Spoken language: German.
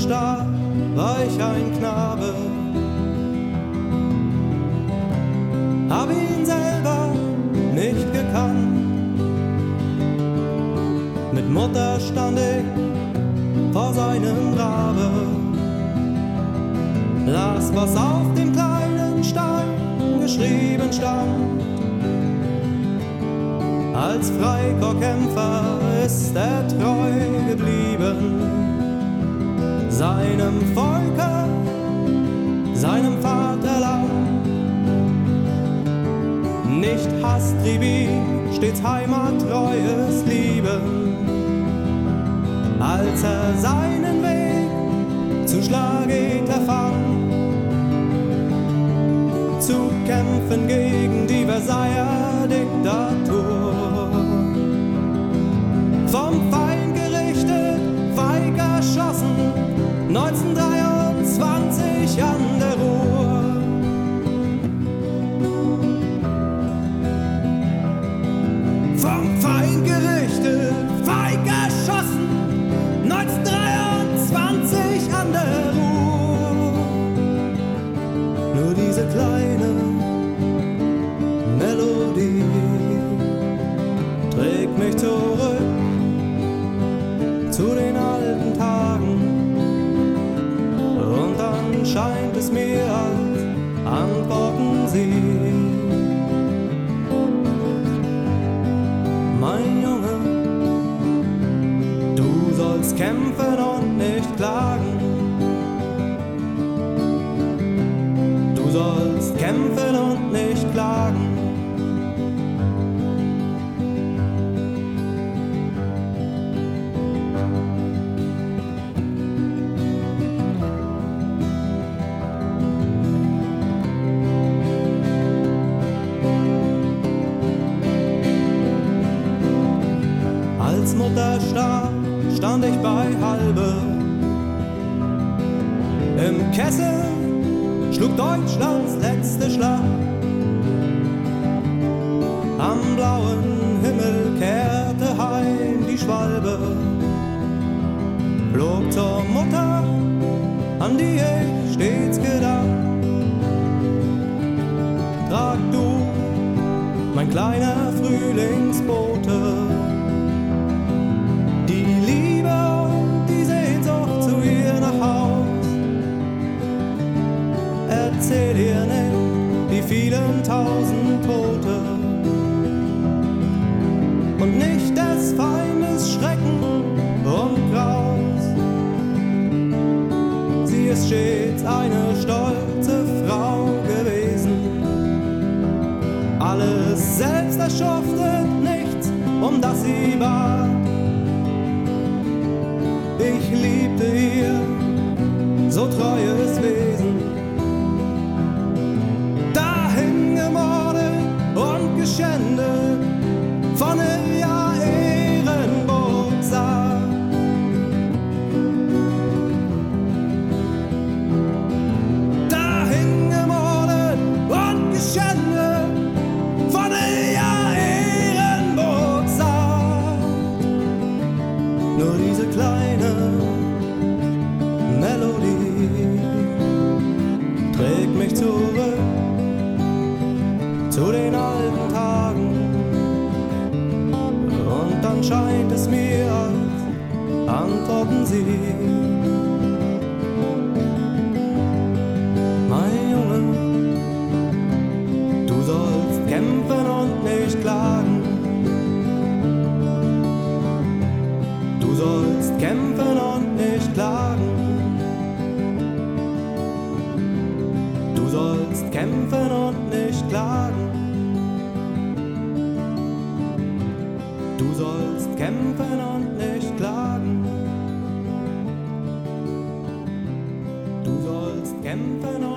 Starb, war ich ein Knabe. Hab ihn selber nicht gekannt. Mit Mutter stand ich vor seinem Grabe. Las, was auf dem kleinen Stein geschrieben stand. Als Freikorpskämpfer ist er treu geblieben seinem Volke, seinem Vaterland. Nicht Hass trieb ihn, stets heimattreues Lieben. Als er seinen Weg zu Schlagedler fand, zu kämpfen gegen die Versailler Diktatur. Vom 1923 an scheint es mir, als antworten sie. Mein Junge, du sollst kämpfen und nicht klagen. Als Mutter starb, stand ich bei Halbe. Im Kessel schlug Deutschlands letzte Schlag. Am blauen Himmel kehrte heim die Schwalbe. Flog zur Mutter, an die ich stets gedacht. Trag du, mein kleiner Frühlingsbote, Erzähl ihr nicht die vielen tausend Tote und nicht des Feindes Schrecken und Graus. Sie ist stets eine stolze Frau gewesen, alles selbst erschuftet, nichts, um das sie bat. Ich liebte ihr so treues scheint es mir, als antworten sie. Mein Junge, du sollst kämpfen und nicht klagen. Du sollst kämpfen und nicht klagen. Du sollst kämpfen und nicht klagen. Du sollst kämpfen und nicht klagen. Du sollst kämpfen und